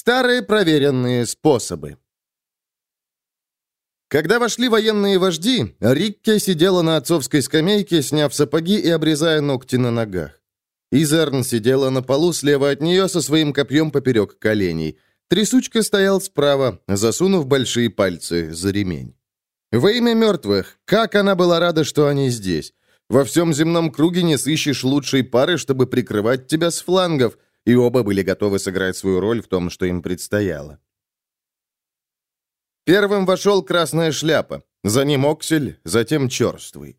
Старые проверенные способы. Когда вошли военные вожди, Рикке сидела на отцовской скамейке, сняв сапоги и обрезая ногти на ногах. Изерн сидела на полу слева от нее со своим копьем поперек коленей. Трясучка стоял справа, засунув большие пальцы за ремень. Во имя мертвых, как она была рада, что они здесь. Во всем земном круге не сыщешь лучшей пары, чтобы прикрывать тебя с флангов, и оба были готовы сыграть свою роль в том, что им предстояло. Первым вошел Красная Шляпа, за ним Оксель, затем Черствый.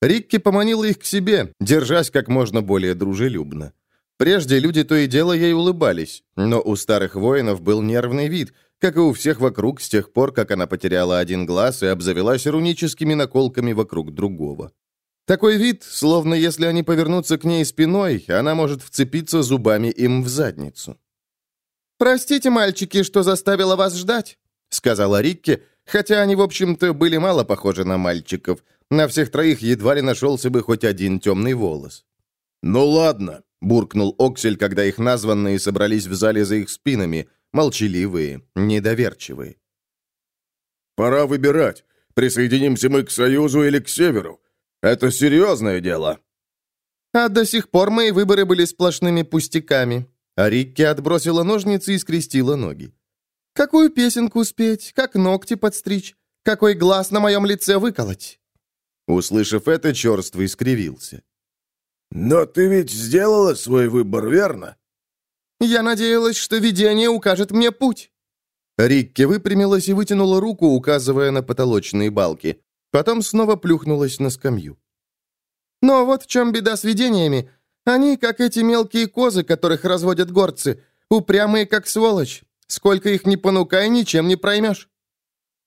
Рикки поманила их к себе, держась как можно более дружелюбно. Прежде люди то и дело ей улыбались, но у старых воинов был нервный вид, как и у всех вокруг с тех пор, как она потеряла один глаз и обзавелась руническими наколками вокруг другого. Такой вид, словно если они повернутся к ней спиной, она может вцепиться зубами им в задницу. «Простите, мальчики, что заставила вас ждать», — сказала Рикки, хотя они, в общем-то, были мало похожи на мальчиков. На всех троих едва ли нашелся бы хоть один темный волос. «Ну ладно», — буркнул Оксель, когда их названные собрались в зале за их спинами, молчаливые, недоверчивые. «Пора выбирать, присоединимся мы к Союзу или к Северу. Это серьезное дело». «А до сих пор мои выборы были сплошными пустяками». А Рикки отбросила ножницы и скрестила ноги. «Какую песенку спеть? Как ногти подстричь? Какой глаз на моем лице выколоть?» Услышав это, черствый скривился. «Но ты ведь сделала свой выбор, верно?» «Я надеялась, что видение укажет мне путь». Рикки выпрямилась и вытянула руку, указывая на потолочные балки. Потом снова плюхнулась на скамью. «Но вот в чем беда с видениями. Они, как эти мелкие козы, которых разводят горцы, упрямые, как сволочь. Сколько их ни понукай, ничем не проймешь».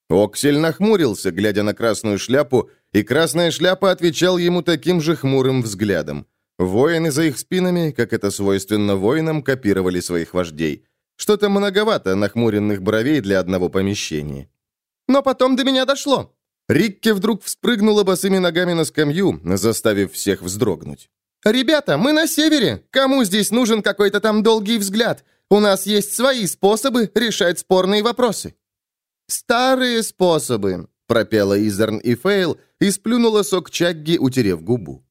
Оксель нахмурился, глядя на красную шляпу, и красная шляпа отвечал ему таким же хмурым взглядом. Воины за их спинами, как это свойственно воинам, копировали своих вождей. Что-то многовато нахмуренных бровей для одного помещения. «Но потом до меня дошло. Рикки вдруг вспрыгнула босыми ногами на скамью, заставив всех вздрогнуть. «Ребята, мы на севере! Кому здесь нужен какой-то там долгий взгляд? У нас есть свои способы решать спорные вопросы». «Старые способы», — пропела Изерн и Фейл и сплюнула сок Чагги, утерев губу.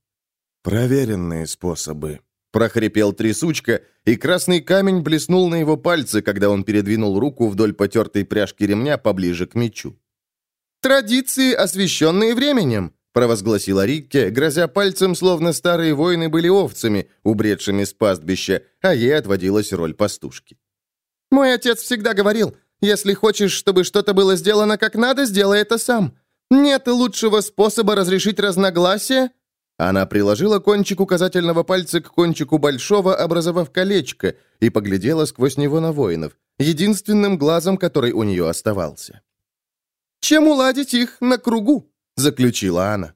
«Проверенные способы», — прохрипел трясучка, и красный камень блеснул на его пальце, когда он передвинул руку вдоль потертой пряжки ремня поближе к мечу. «Традиции, освященные временем», — провозгласила Рикке, грозя пальцем, словно старые воины были овцами, убредшими с пастбища, а ей отводилась роль пастушки. «Мой отец всегда говорил, если хочешь, чтобы что-то было сделано как надо, сделай это сам. Нет лучшего способа разрешить разногласия». Она приложила кончик указательного пальца к кончику большого, образовав колечко, и поглядела сквозь него на воинов, единственным глазом, который у нее оставался чем уладить их на кругу», — заключила она.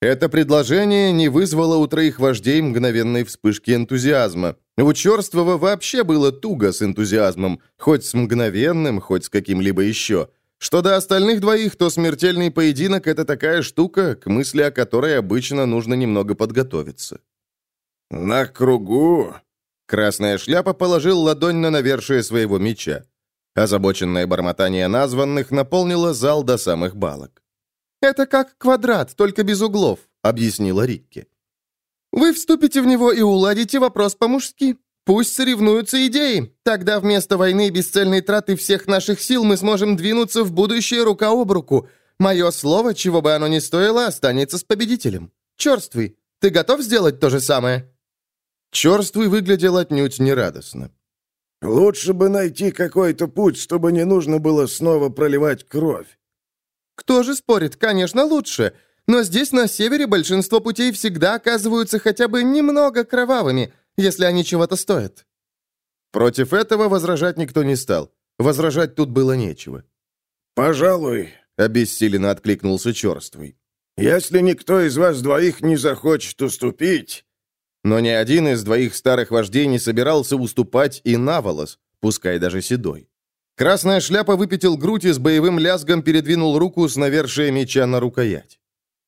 Это предложение не вызвало у троих вождей мгновенной вспышки энтузиазма. У Черствого вообще было туго с энтузиазмом, хоть с мгновенным, хоть с каким-либо еще. Что до остальных двоих, то смертельный поединок — это такая штука, к мысли о которой обычно нужно немного подготовиться. «На кругу?» Красная шляпа положил ладонь на навершие своего меча. Озабоченное бормотание названных наполнило зал до самых балок. «Это как квадрат, только без углов», — объяснила Рикки. «Вы вступите в него и уладите вопрос по-мужски. Пусть соревнуются идеи. Тогда вместо войны и бесцельной траты всех наших сил мы сможем двинуться в будущее рука об руку. Мое слово, чего бы оно ни стоило, останется с победителем. Черствый, ты готов сделать то же самое?» Черствый выглядел отнюдь нерадостно. Лучше бы найти какой-то путь, чтобы не нужно было снова проливать кровь. Кто же спорит? Конечно, лучше. Но здесь, на севере, большинство путей всегда оказываются хотя бы немного кровавыми, если они чего-то стоят. Против этого возражать никто не стал. Возражать тут было нечего. «Пожалуй», — обессиленно откликнулся Черствый. «Если никто из вас двоих не захочет уступить, но ни один из двоих старых вождей не собирался уступать и на волос, пускай даже седой. Красная шляпа выпятил грудь и с боевым лязгом передвинул руку с навершия меча на рукоять.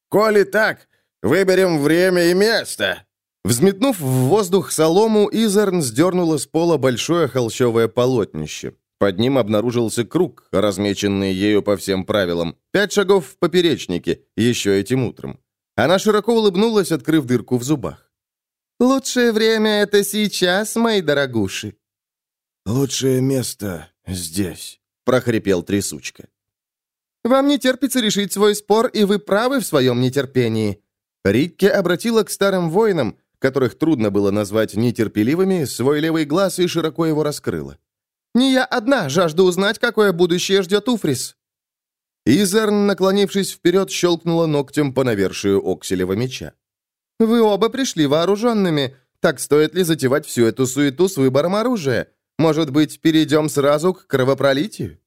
«Коли так, выберем время и место!» Взметнув в воздух солому, Изерн сдернула с пола большое холщовое полотнище. Под ним обнаружился круг, размеченный ею по всем правилам. Пять шагов в поперечнике, еще этим утром. Она широко улыбнулась, открыв дырку в зубах. «Лучшее время — это сейчас, мои дорогуши». «Лучшее место здесь», — прохрипел трясучка. «Вам не терпится решить свой спор, и вы правы в своем нетерпении». Рикке обратила к старым воинам, которых трудно было назвать нетерпеливыми, свой левый глаз и широко его раскрыла. «Не я одна жажду узнать, какое будущее ждет Уфрис». Изерн, наклонившись вперед, щелкнула ногтем по навершию Окселева меча. «Вы оба пришли вооруженными. Так стоит ли затевать всю эту суету с выбором оружия? Может быть, перейдем сразу к кровопролитию?»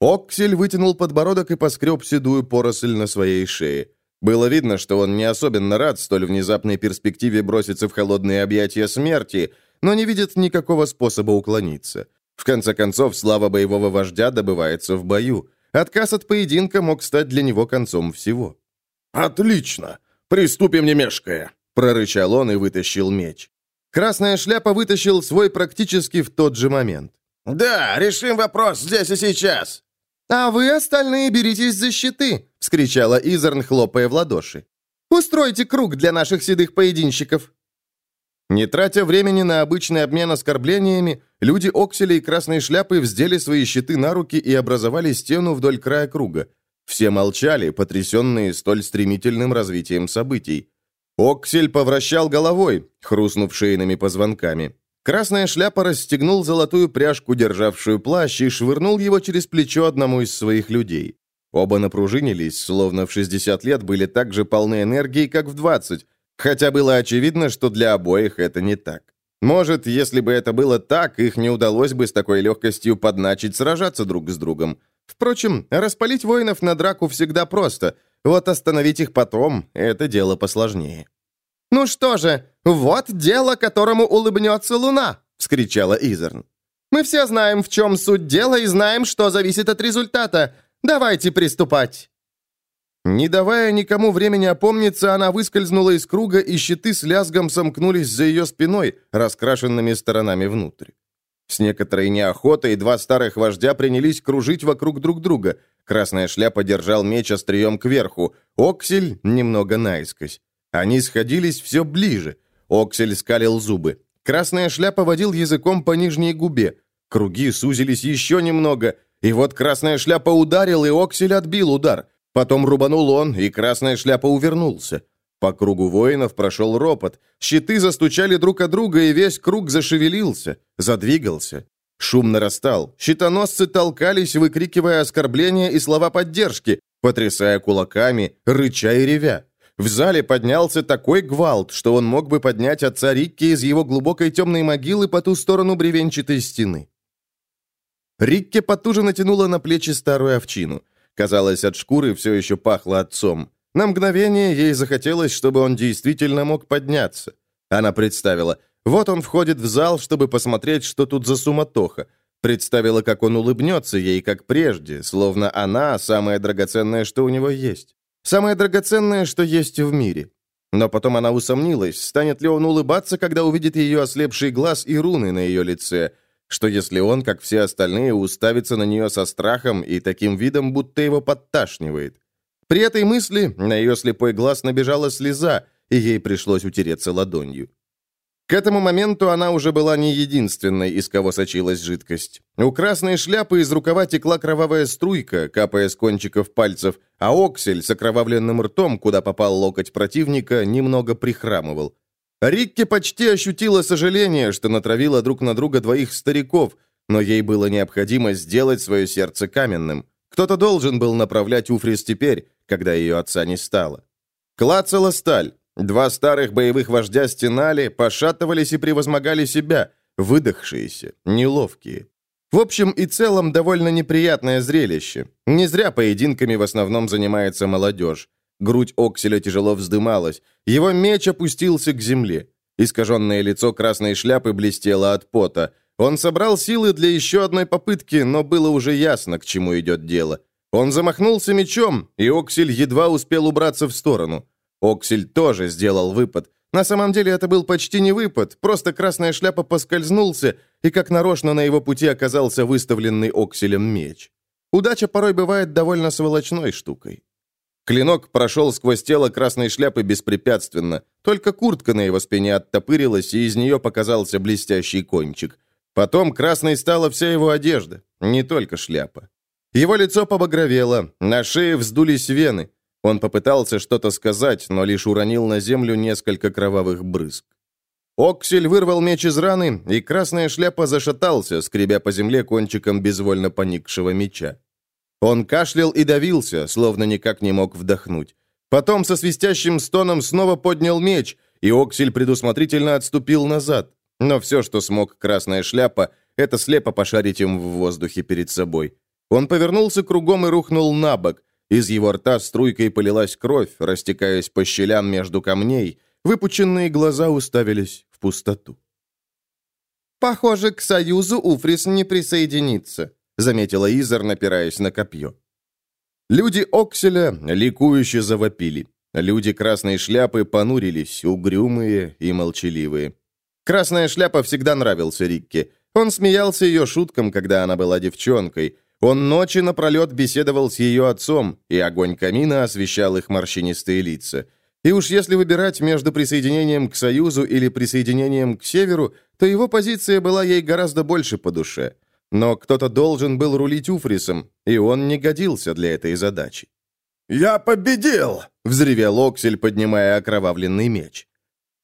Оксель вытянул подбородок и поскреб седую поросль на своей шее. Было видно, что он не особенно рад столь внезапной перспективе броситься в холодные объятия смерти, но не видит никакого способа уклониться. В конце концов, слава боевого вождя добывается в бою. Отказ от поединка мог стать для него концом всего. «Отлично! Приступим не мешкая!» — прорычал он и вытащил меч. Красная шляпа вытащил свой практически в тот же момент. «Да, решим вопрос здесь и сейчас!» «А вы, остальные, беритесь за щиты!» — вскричала Изерн, хлопая в ладоши. «Устройте круг для наших седых поединщиков!» Не тратя времени на обычный обмен оскорблениями, люди Окселя и Красной Шляпы вздели свои щиты на руки и образовали стену вдоль края круга. Все молчали, потрясенные столь стремительным развитием событий. Оксель повращал головой, хрустнув шейными позвонками. Красная шляпа расстегнул золотую пряжку, державшую плащ, и швырнул его через плечо одному из своих людей. Оба напружинились, словно в 60 лет были так же полны энергии, как в 20, Хотя было очевидно, что для обоих это не так. Может, если бы это было так, их не удалось бы с такой легкостью подначить сражаться друг с другом. Впрочем, распалить воинов на драку всегда просто. Вот остановить их потом — это дело посложнее. «Ну что же, вот дело, которому улыбнется луна!» — вскричала Изерн. «Мы все знаем, в чем суть дела, и знаем, что зависит от результата. Давайте приступать!» Не давая никому времени опомниться, она выскользнула из круга, и щиты с лязгом сомкнулись за ее спиной, раскрашенными сторонами внутрь. С некоторой неохотой два старых вождя принялись кружить вокруг друг друга. Красная шляпа держал меч острием кверху, Оксель немного наискось. Они сходились все ближе. Оксель скалил зубы. Красная шляпа водил языком по нижней губе. Круги сузились еще немного, и вот красная шляпа ударил, и Оксель отбил удар. Потом рубанул он, и красная шляпа увернулся. По кругу воинов прошел ропот. Щиты застучали друг от друга, и весь круг зашевелился, задвигался. Шум нарастал. Щитоносцы толкались, выкрикивая оскорбления и слова поддержки, потрясая кулаками, рыча и ревя. В зале поднялся такой гвалт, что он мог бы поднять отца Рикки из его глубокой темной могилы по ту сторону бревенчатой стены. Рикке потуже натянула на плечи старую овчину – Казалось, от шкуры все еще пахло отцом. На мгновение ей захотелось, чтобы он действительно мог подняться. Она представила, вот он входит в зал, чтобы посмотреть, что тут за суматоха. Представила, как он улыбнется ей, как прежде, словно она самое драгоценное, что у него есть. Самое драгоценное, что есть в мире. Но потом она усомнилась, станет ли он улыбаться, когда увидит ее ослепший глаз и руны на ее лице – что если он, как все остальные, уставится на нее со страхом и таким видом, будто его подташнивает? При этой мысли на ее слепой глаз набежала слеза, и ей пришлось утереться ладонью. К этому моменту она уже была не единственной, из кого сочилась жидкость. У красной шляпы из рукава текла кровавая струйка, капая с кончиков пальцев, а Оксель с окровавленным ртом, куда попал локоть противника, немного прихрамывал. Рикки почти ощутила сожаление, что натравила друг на друга двоих стариков, но ей было необходимо сделать свое сердце каменным. Кто-то должен был направлять Уфрис теперь, когда ее отца не стало. Клацала сталь. Два старых боевых вождя стенали, пошатывались и превозмогали себя, выдохшиеся, неловкие. В общем и целом, довольно неприятное зрелище. Не зря поединками в основном занимается молодежь. Грудь Окселя тяжело вздымалась. Его меч опустился к земле. Искаженное лицо красной шляпы блестело от пота. Он собрал силы для еще одной попытки, но было уже ясно, к чему идет дело. Он замахнулся мечом, и Оксель едва успел убраться в сторону. Оксель тоже сделал выпад, На самом деле это был почти не выпад, просто красная шляпа поскользнулся, и как нарочно на его пути оказался выставленный окселем меч. Удача порой бывает довольно сволочной штукой. Клинок прошел сквозь тело красной шляпы беспрепятственно, только куртка на его спине оттопырилась, и из нее показался блестящий кончик. Потом красной стала вся его одежда, не только шляпа. Его лицо побагровело, на шее вздулись вены. Он попытался что-то сказать, но лишь уронил на землю несколько кровавых брызг. Оксель вырвал меч из раны, и красная шляпа зашатался, скребя по земле кончиком безвольно поникшего меча. Он кашлял и давился, словно никак не мог вдохнуть. Потом со свистящим стоном снова поднял меч, и Оксель предусмотрительно отступил назад. Но все, что смог красная шляпа, это слепо пошарить им в воздухе перед собой. Он повернулся кругом и рухнул на бок. Из его рта струйкой полилась кровь, растекаясь по щелям между камней. Выпученные глаза уставились в пустоту. «Похоже, к союзу Уфрис не присоединится», заметила Изер, напираясь на копье. Люди Окселя ликующе завопили. Люди Красной Шляпы понурились, угрюмые и молчаливые. Красная Шляпа всегда нравился Рикке. Он смеялся ее шуткам, когда она была девчонкой. Он ночи напролет беседовал с ее отцом, и огонь камина освещал их морщинистые лица. И уж если выбирать между присоединением к Союзу или присоединением к Северу, то его позиция была ей гораздо больше по душе. Но кто-то должен был рулить Уфрисом, и он не годился для этой задачи. «Я победил!» — взревел Оксель, поднимая окровавленный меч.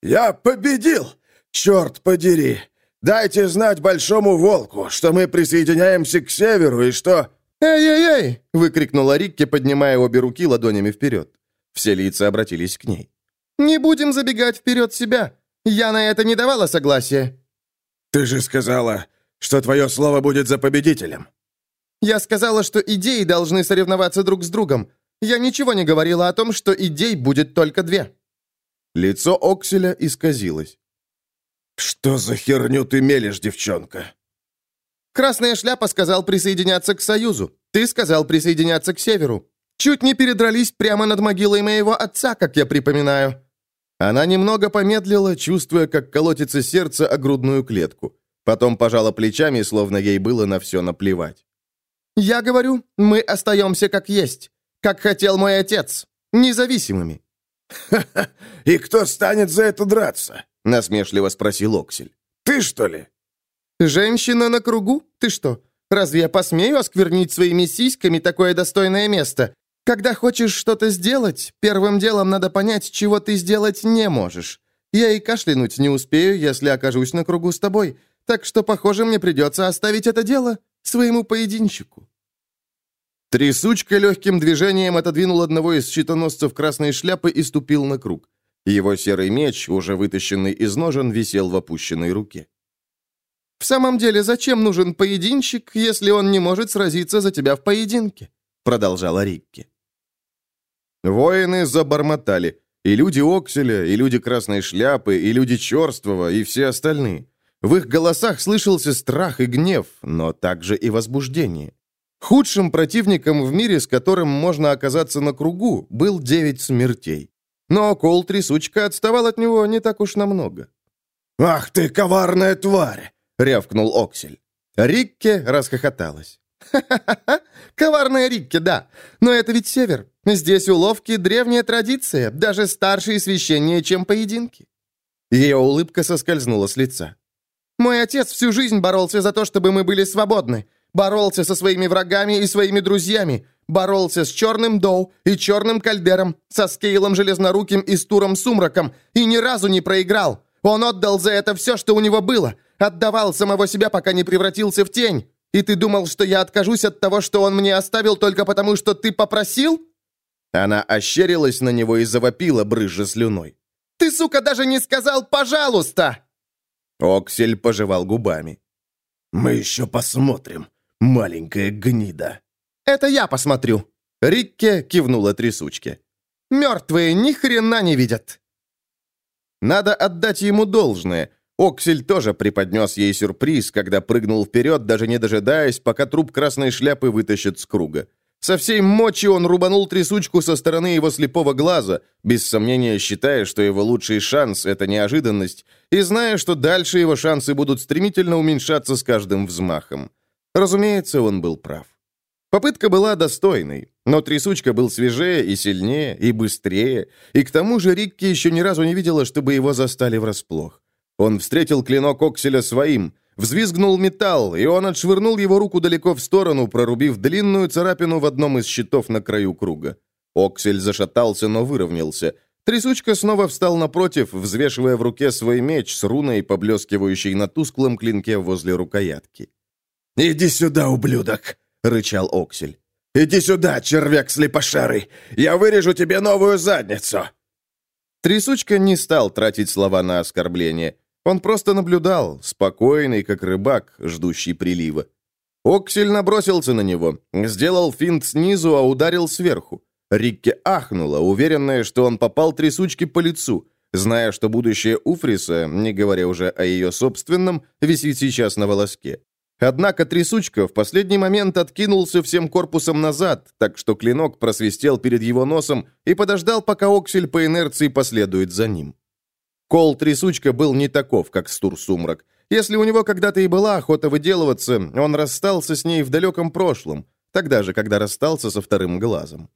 «Я победил! Черт подери! Дайте знать Большому Волку, что мы присоединяемся к Северу и что...» «Эй-эй-эй!» — выкрикнула Рикки, поднимая обе руки ладонями вперед. Все лица обратились к ней. «Не будем забегать вперед себя. Я на это не давала согласия». «Ты же сказала, что твое слово будет за победителем». «Я сказала, что идеи должны соревноваться друг с другом. Я ничего не говорила о том, что идей будет только две». Лицо Окселя исказилось. «Что за херню ты мелешь, девчонка?» «Красная шляпа сказал присоединяться к Союзу. Ты сказал присоединяться к Северу. Чуть не передрались прямо над могилой моего отца, как я припоминаю». Она немного помедлила, чувствуя, как колотится сердце о грудную клетку. Потом пожала плечами, словно ей было на все наплевать. «Я говорю, мы остаемся как есть, как хотел мой отец, независимыми». «Ха-ха! И кто станет за это драться?» — насмешливо спросил Оксель. «Ты, что ли?» «Женщина на кругу? Ты что, разве я посмею осквернить своими сиськами такое достойное место? Когда хочешь что-то сделать, первым делом надо понять, чего ты сделать не можешь. Я и кашлянуть не успею, если окажусь на кругу с тобой. Так что, похоже, мне придется оставить это дело своему поединщику». Трясучка легким движением отодвинул одного из щитоносцев красной шляпы и ступил на круг. Его серый меч, уже вытащенный из ножен, висел в опущенной руке. «В самом деле, зачем нужен поединщик, если он не может сразиться за тебя в поединке?» продолжала Рикки. Воины забормотали. И люди Окселя, и люди Красной Шляпы, и люди Черствого, и все остальные. В их голосах слышался страх и гнев, но также и возбуждение. Худшим противником в мире, с которым можно оказаться на кругу, был девять смертей. Но Кол Трясучка отставал от него не так уж намного. «Ах ты, коварная тварь!» — рявкнул Оксель. Рикке расхохоталась. «Ха-ха-ха! Коварная Рикке, да. Но это ведь север. Здесь уловки — древняя традиция, даже старше и священнее, чем поединки». Ее улыбка соскользнула с лица. Мой отец всю жизнь боролся за то, чтобы мы были свободны. Боролся со своими врагами и своими друзьями. Боролся с Черным Доу и Черным Кальдером, со Скейлом Железноруким и с Туром Сумраком, и ни разу не проиграл. Он отдал за это все, что у него было. Отдавал самого себя, пока не превратился в тень. И ты думал, что я откажусь от того, что он мне оставил только потому, что ты попросил?» Она ощерилась на него и завопила, брызжа слюной. «Ты, сука, даже не сказал «пожалуйста!» Оксель пожевал губами. «Мы еще посмотрим, маленькая гнида». «Это я посмотрю». Рикке кивнула трясучке. «Мертвые ни хрена не видят». Надо отдать ему должное. Оксель тоже преподнес ей сюрприз, когда прыгнул вперед, даже не дожидаясь, пока труп красной шляпы вытащит с круга. Со всей мочи он рубанул трясучку со стороны его слепого глаза, без сомнения считая, что его лучший шанс — это неожиданность, и зная, что дальше его шансы будут стремительно уменьшаться с каждым взмахом. Разумеется, он был прав. Попытка была достойной, но трясучка был свежее и сильнее, и быстрее, и к тому же Рикки еще ни разу не видела, чтобы его застали врасплох. Он встретил клинок Окселя своим, взвизгнул металл, и он отшвырнул его руку далеко в сторону, прорубив длинную царапину в одном из щитов на краю круга. Оксель зашатался, но выровнялся. Трясучка снова встал напротив, взвешивая в руке свой меч с руной, поблескивающей на тусклом клинке возле рукоятки. «Иди сюда, ублюдок!» — рычал Оксель. «Иди сюда, червяк слепошарый! Я вырежу тебе новую задницу!» Трясучка не стал тратить слова на оскорбление. Он просто наблюдал, спокойный, как рыбак, ждущий прилива. Оксель набросился на него, сделал финт снизу, а ударил сверху. Рикки ахнула, уверенная, что он попал трясучке по лицу, зная, что будущее Уфриса, не говоря уже о ее собственном, висит сейчас на волоске. Однако трясучка в последний момент откинулся всем корпусом назад, так что клинок просвистел перед его носом и подождал, пока Оксель по инерции последует за ним. Кол трясучка был не таков, как Стур Сумрак. Если у него когда-то и была охота выделываться, он расстался с ней в далеком прошлом, тогда же, когда расстался со вторым глазом.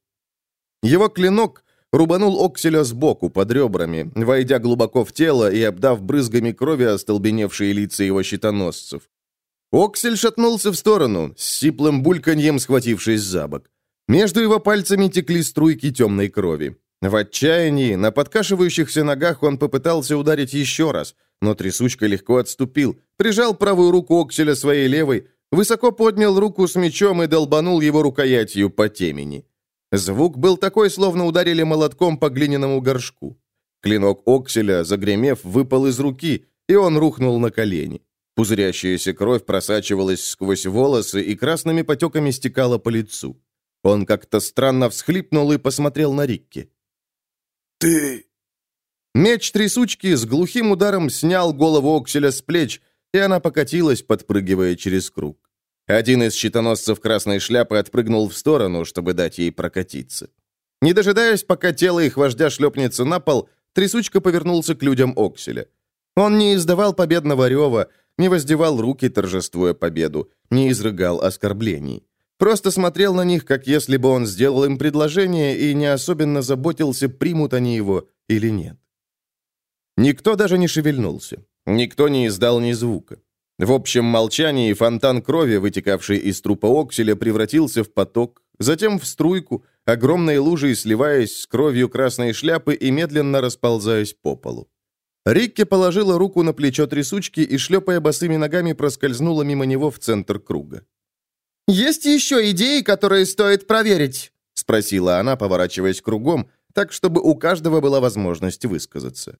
Его клинок рубанул Окселя сбоку, под ребрами, войдя глубоко в тело и обдав брызгами крови остолбеневшие лица его щитоносцев. Оксель шатнулся в сторону, с сиплым бульканьем схватившись за бок. Между его пальцами текли струйки темной крови. В отчаянии, на подкашивающихся ногах он попытался ударить еще раз, но трясучка легко отступил, прижал правую руку Окселя своей левой, высоко поднял руку с мечом и долбанул его рукоятью по темени. Звук был такой, словно ударили молотком по глиняному горшку. Клинок Окселя, загремев, выпал из руки, и он рухнул на колени. Пузырящаяся кровь просачивалась сквозь волосы и красными потеками стекала по лицу. Он как-то странно всхлипнул и посмотрел на Рикки. «Ты...» Меч трясучки с глухим ударом снял голову Окселя с плеч, и она покатилась, подпрыгивая через круг. Один из щитоносцев красной шляпы отпрыгнул в сторону, чтобы дать ей прокатиться. Не дожидаясь, пока тело их вождя шлепнется на пол, трясучка повернулся к людям Окселя. Он не издавал победного рева, не воздевал руки, торжествуя победу, не изрыгал оскорблений. Просто смотрел на них, как если бы он сделал им предложение и не особенно заботился, примут они его или нет. Никто даже не шевельнулся. Никто не издал ни звука. В общем молчании фонтан крови, вытекавший из трупа Окселя, превратился в поток, затем в струйку, огромной лужей сливаясь с кровью красной шляпы и медленно расползаясь по полу. Рикки положила руку на плечо трясучки и, шлепая босыми ногами, проскользнула мимо него в центр круга. «Есть еще идеи, которые стоит проверить?» — спросила она, поворачиваясь кругом, так, чтобы у каждого была возможность высказаться.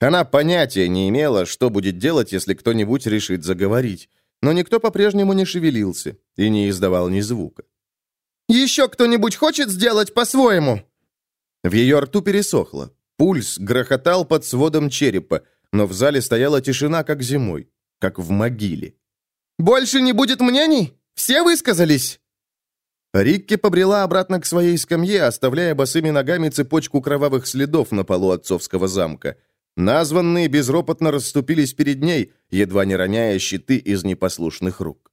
Она понятия не имела, что будет делать, если кто-нибудь решит заговорить, но никто по-прежнему не шевелился и не издавал ни звука. «Еще кто-нибудь хочет сделать по-своему?» В ее рту пересохло. Пульс грохотал под сводом черепа, но в зале стояла тишина, как зимой, как в могиле. «Больше не будет мнений? Все высказались?» Рикки побрела обратно к своей скамье, оставляя босыми ногами цепочку кровавых следов на полу отцовского замка. Названные безропотно расступились перед ней, едва не роняя щиты из непослушных рук.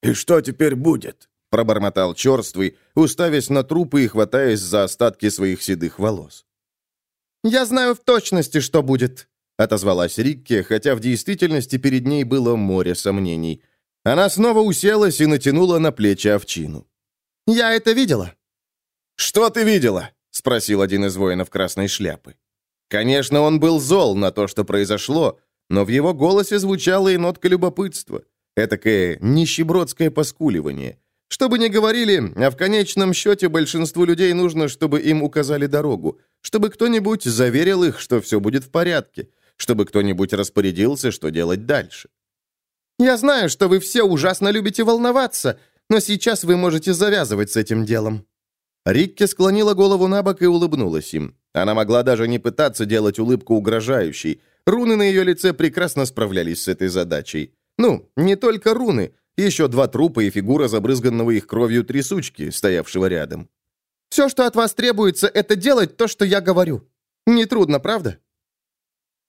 «И что теперь будет?» — пробормотал черствый, уставясь на трупы и хватаясь за остатки своих седых волос. «Я знаю в точности, что будет», — отозвалась Рикке, хотя в действительности перед ней было море сомнений. Она снова уселась и натянула на плечи овчину. «Я это видела». «Что ты видела?» — спросил один из воинов красной шляпы. Конечно, он был зол на то, что произошло, но в его голосе звучала и нотка любопытства. Этакое нищебродское поскуливание. Что бы ни говорили, а в конечном счете большинству людей нужно, чтобы им указали дорогу, чтобы кто-нибудь заверил их, что все будет в порядке, чтобы кто-нибудь распорядился, что делать дальше. «Я знаю, что вы все ужасно любите волноваться, но сейчас вы можете завязывать с этим делом». Рикки склонила голову на бок и улыбнулась им. Она могла даже не пытаться делать улыбку угрожающей. Руны на ее лице прекрасно справлялись с этой задачей. Ну, не только руны, еще два трупа и фигура забрызганного их кровью трясучки, стоявшего рядом. «Все, что от вас требуется, это делать то, что я говорю. Нетрудно, правда?»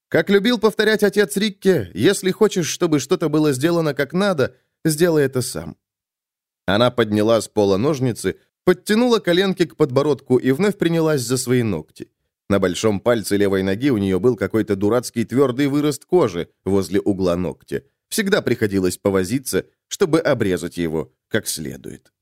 Как любил повторять отец Рикке, если хочешь, чтобы что-то было сделано как надо, сделай это сам. Она подняла с пола ножницы, подтянула коленки к подбородку и вновь принялась за свои ногти. На большом пальце левой ноги у нее был какой-то дурацкий твердый вырост кожи возле угла ногтя. Всегда приходилось повозиться, чтобы обрезать его как следует.